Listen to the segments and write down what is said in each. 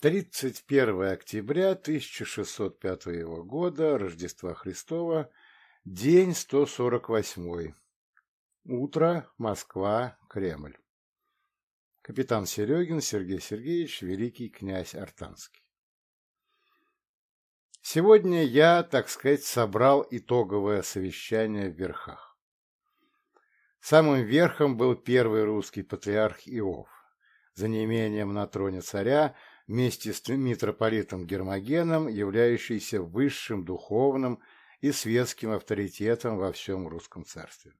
31 октября 1605 года, Рождества Христова, день 148. Утро, Москва, Кремль. Капитан Серегин Сергей Сергеевич, великий князь Артанский. Сегодня я, так сказать, собрал итоговое совещание в верхах. Самым верхом был первый русский патриарх Иов. За неимением на троне царя – вместе с митрополитом Гермогеном, являющийся высшим духовным и светским авторитетом во всем русском царстве.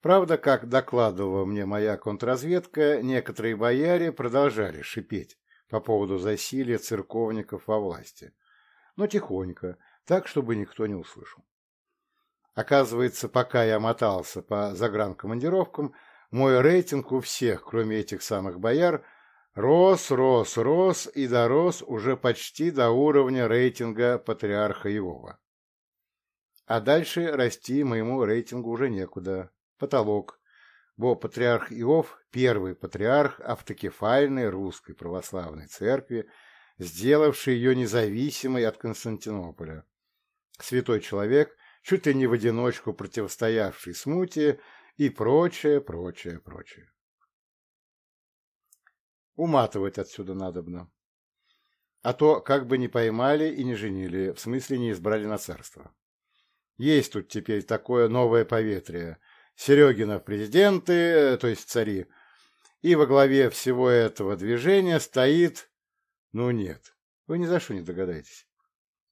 Правда, как докладывала мне моя контрразведка, некоторые бояре продолжали шипеть по поводу засилия церковников во власти, но тихонько, так, чтобы никто не услышал. Оказывается, пока я мотался по загранкомандировкам, мой рейтинг у всех, кроме этих самых бояр, Рос, рос, рос и дорос уже почти до уровня рейтинга патриарха Иова. А дальше расти моему рейтингу уже некуда. Потолок. Бо патриарх Иов – первый патриарх автокефальной русской православной церкви, сделавший ее независимой от Константинополя. Святой человек, чуть ли не в одиночку противостоявший смуте и прочее, прочее, прочее. Уматывать отсюда надобно. А то как бы не поймали и не женили, в смысле не избрали на царство. Есть тут теперь такое новое поветрие. Серегина президенты, то есть цари, и во главе всего этого движения стоит... Ну нет, вы ни за что не догадаетесь.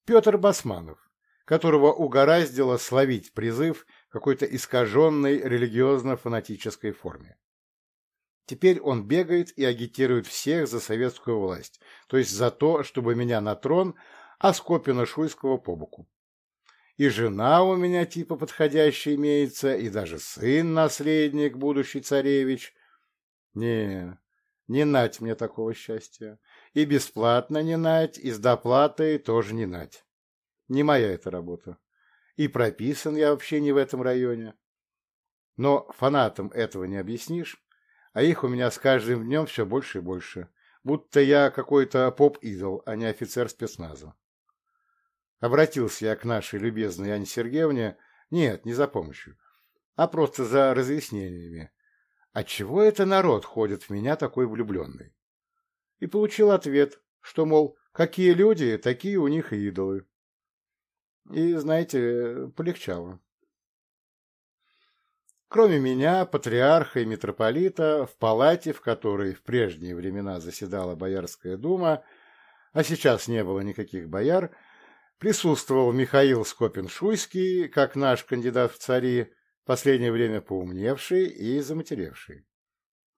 Петр Басманов, которого угораздило словить призыв какой-то искаженной религиозно-фанатической форме. Теперь он бегает и агитирует всех за советскую власть, то есть за то, чтобы меня на трон, а Скопина Шуйского по боку. И жена у меня типа подходящая имеется, и даже сын-наследник, будущий царевич. Не, не нать мне такого счастья. И бесплатно не нать, и с доплатой тоже не нать. Не моя эта работа. И прописан я вообще не в этом районе. Но фанатам этого не объяснишь, а их у меня с каждым днем все больше и больше, будто я какой-то поп-идол, а не офицер спецназа. Обратился я к нашей любезной Анне Сергеевне, нет, не за помощью, а просто за разъяснениями. Отчего это народ ходит в меня такой влюбленный? И получил ответ, что, мол, какие люди, такие у них и идолы. И, знаете, полегчало. Кроме меня, патриарха и митрополита, в палате, в которой в прежние времена заседала Боярская дума, а сейчас не было никаких бояр, присутствовал Михаил Скопин-Шуйский, как наш кандидат в цари, последнее время поумневший и заматеревший.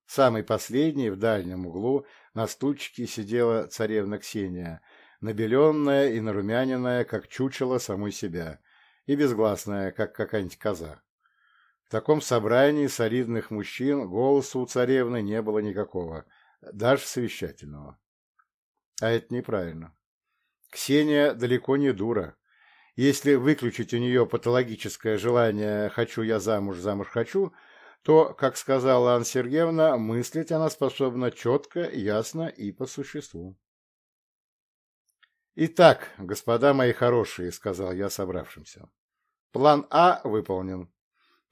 Самый последний в дальнем углу на стульчике сидела царевна Ксения, набеленная и нарумяненная, как чучело самой себя, и безгласная, как какая-нибудь коза. В таком собрании солидных мужчин голоса у царевны не было никакого, даже совещательного. А это неправильно. Ксения далеко не дура. Если выключить у нее патологическое желание «хочу я замуж, замуж хочу», то, как сказала Анна Сергеевна, мыслить она способна четко, ясно и по существу. «Итак, господа мои хорошие», — сказал я собравшимся, — «план А выполнен.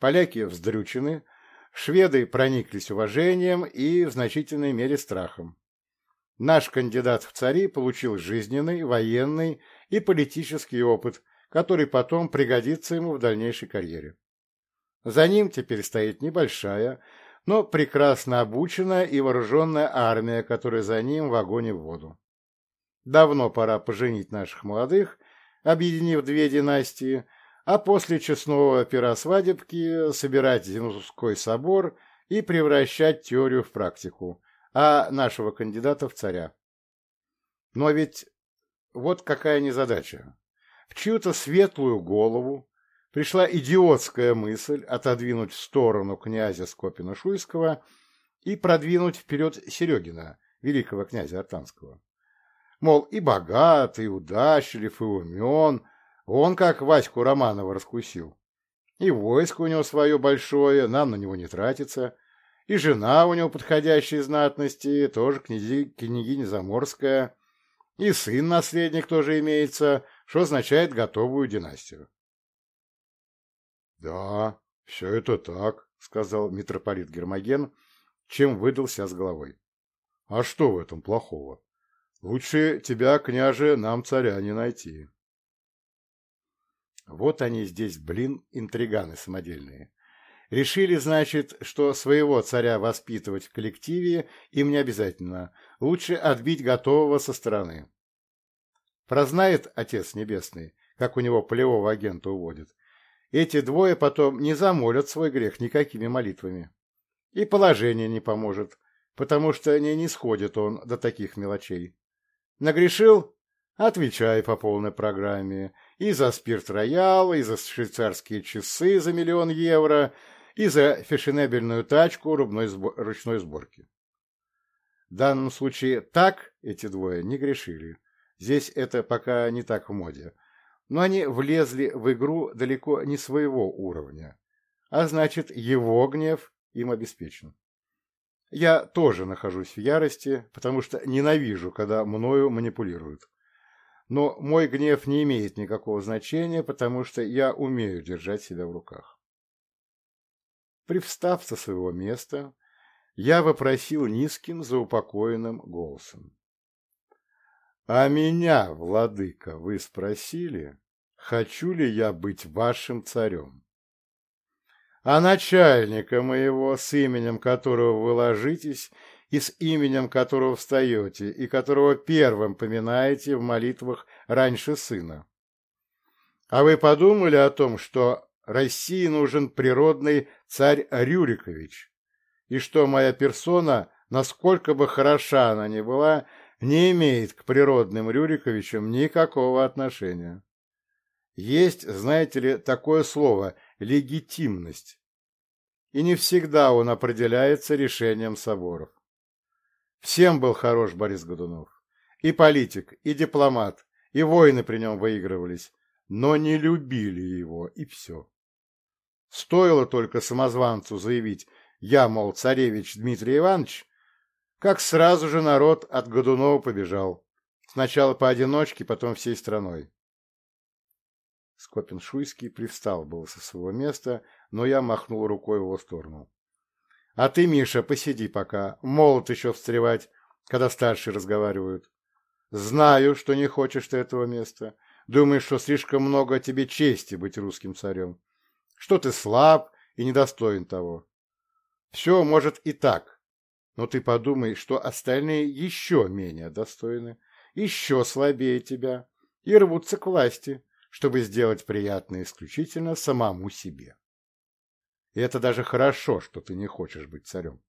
Поляки вздрючены, шведы прониклись уважением и в значительной мере страхом. Наш кандидат в цари получил жизненный, военный и политический опыт, который потом пригодится ему в дальнейшей карьере. За ним теперь стоит небольшая, но прекрасно обученная и вооруженная армия, которая за ним в огонь и в воду. Давно пора поженить наших молодых, объединив две династии – а после честного пера свадебки собирать Зенузской собор и превращать теорию в практику, а нашего кандидата в царя. Но ведь вот какая незадача. В чью-то светлую голову пришла идиотская мысль отодвинуть в сторону князя Скопина-Шуйского и продвинуть вперед Серегина, великого князя Артанского. Мол, и богат, и удачлив, и умен, он как Ваську Романова раскусил. И войско у него свое большое, нам на него не тратится. и жена у него подходящей знатности, тоже князи, княгиня Заморская, и сын-наследник тоже имеется, что означает готовую династию. — Да, все это так, — сказал митрополит Гермоген, чем выдался с головой. — А что в этом плохого? Лучше тебя, княже, нам царя не найти. Вот они здесь, блин, интриганы самодельные. Решили, значит, что своего царя воспитывать в коллективе им не обязательно. Лучше отбить готового со стороны. Прознает Отец Небесный, как у него полевого агента уводят. Эти двое потом не замолят свой грех никакими молитвами. И положение не поможет, потому что не, не сходит он до таких мелочей. Нагрешил? Отвечай по полной программе. И за спирт-роял, и за швейцарские часы за миллион евро, и за фешенебельную тачку сбор, ручной сборки. В данном случае так эти двое не грешили. Здесь это пока не так в моде. Но они влезли в игру далеко не своего уровня. А значит, его гнев им обеспечен. Я тоже нахожусь в ярости, потому что ненавижу, когда мною манипулируют. Но мой гнев не имеет никакого значения, потому что я умею держать себя в руках. Привстав со своего места, я вопросил низким заупокоенным голосом. — А меня, владыка, вы спросили, хочу ли я быть вашим царем? А начальника моего, с именем которого вы ложитесь, и с именем которого встаете, и которого первым поминаете в молитвах раньше сына. А вы подумали о том, что России нужен природный царь Рюрикович, и что моя персона, насколько бы хороша она ни была, не имеет к природным Рюриковичам никакого отношения. Есть, знаете ли, такое слово «легитимность», и не всегда он определяется решением соборов. Всем был хорош Борис Годунов. И политик, и дипломат, и войны при нем выигрывались, но не любили его, и все. Стоило только самозванцу заявить «Я, мол, царевич Дмитрий Иванович», как сразу же народ от Годунова побежал. Сначала поодиночке, потом всей страной. Скопин-Шуйский привстал было со своего места, но я махнул рукой в его сторону. — А ты, Миша, посиди пока, молод еще встревать, когда старшие разговаривают. Знаю, что не хочешь ты этого места. Думаешь, что слишком много тебе чести быть русским царем что ты слаб и недостоин того. Все может и так, но ты подумай, что остальные еще менее достойны, еще слабее тебя и рвутся к власти, чтобы сделать приятное исключительно самому себе. И это даже хорошо, что ты не хочешь быть царем.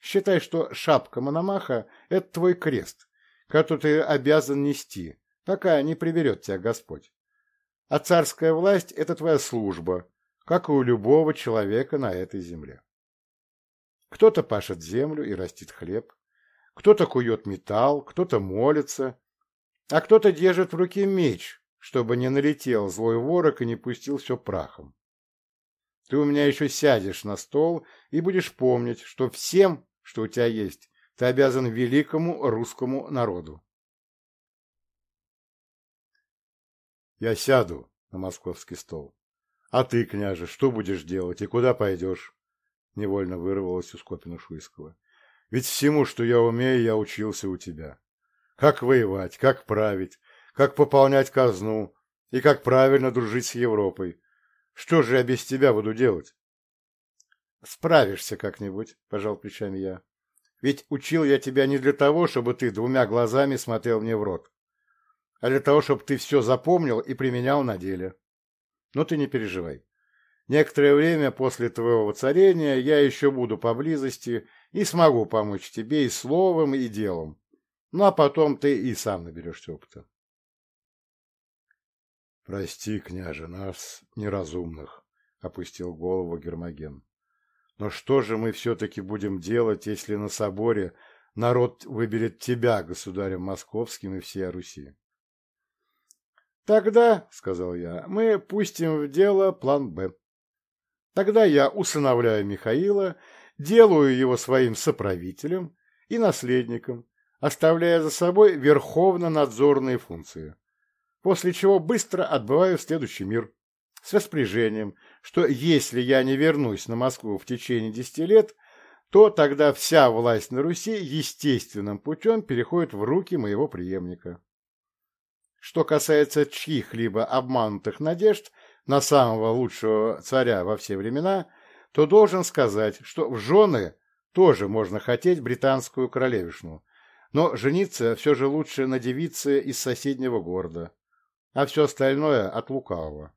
Считай, что шапка Мономаха — это твой крест, который ты обязан нести, пока не приберет тебя Господь. А царская власть – это твоя служба, как и у любого человека на этой земле. Кто-то пашет землю и растит хлеб, кто-то кует металл, кто-то молится, а кто-то держит в руке меч, чтобы не налетел злой ворог и не пустил все прахом. Ты у меня еще сядешь на стол и будешь помнить, что всем, что у тебя есть, ты обязан великому русскому народу. Я сяду на московский стол. А ты, княже, что будешь делать и куда пойдешь? Невольно вырвалось у Скопина Шуйского. Ведь всему, что я умею, я учился у тебя. Как воевать, как править, как пополнять казну и как правильно дружить с Европой. Что же я без тебя буду делать? Справишься как-нибудь, пожал плечами я. Ведь учил я тебя не для того, чтобы ты двумя глазами смотрел мне в рот а для того, чтобы ты все запомнил и применял на деле. Но ты не переживай. Некоторое время после твоего воцарения я еще буду поблизости и смогу помочь тебе и словом, и делом. Ну, а потом ты и сам наберешься опыта. — Прости, княже, нас, неразумных, — опустил голову Гермоген. — Но что же мы все-таки будем делать, если на соборе народ выберет тебя государем московским и всей Руси? «Тогда, — сказал я, — мы пустим в дело план «Б». Тогда я усыновляю Михаила, делаю его своим соправителем и наследником, оставляя за собой верховно-надзорные функции, после чего быстро отбываю в следующий мир с распоряжением, что если я не вернусь на Москву в течение десяти лет, то тогда вся власть на Руси естественным путем переходит в руки моего преемника. Что касается чьих-либо обманутых надежд на самого лучшего царя во все времена, то должен сказать, что в жены тоже можно хотеть британскую королевишну, но жениться все же лучше на девице из соседнего города, а все остальное от лукавого.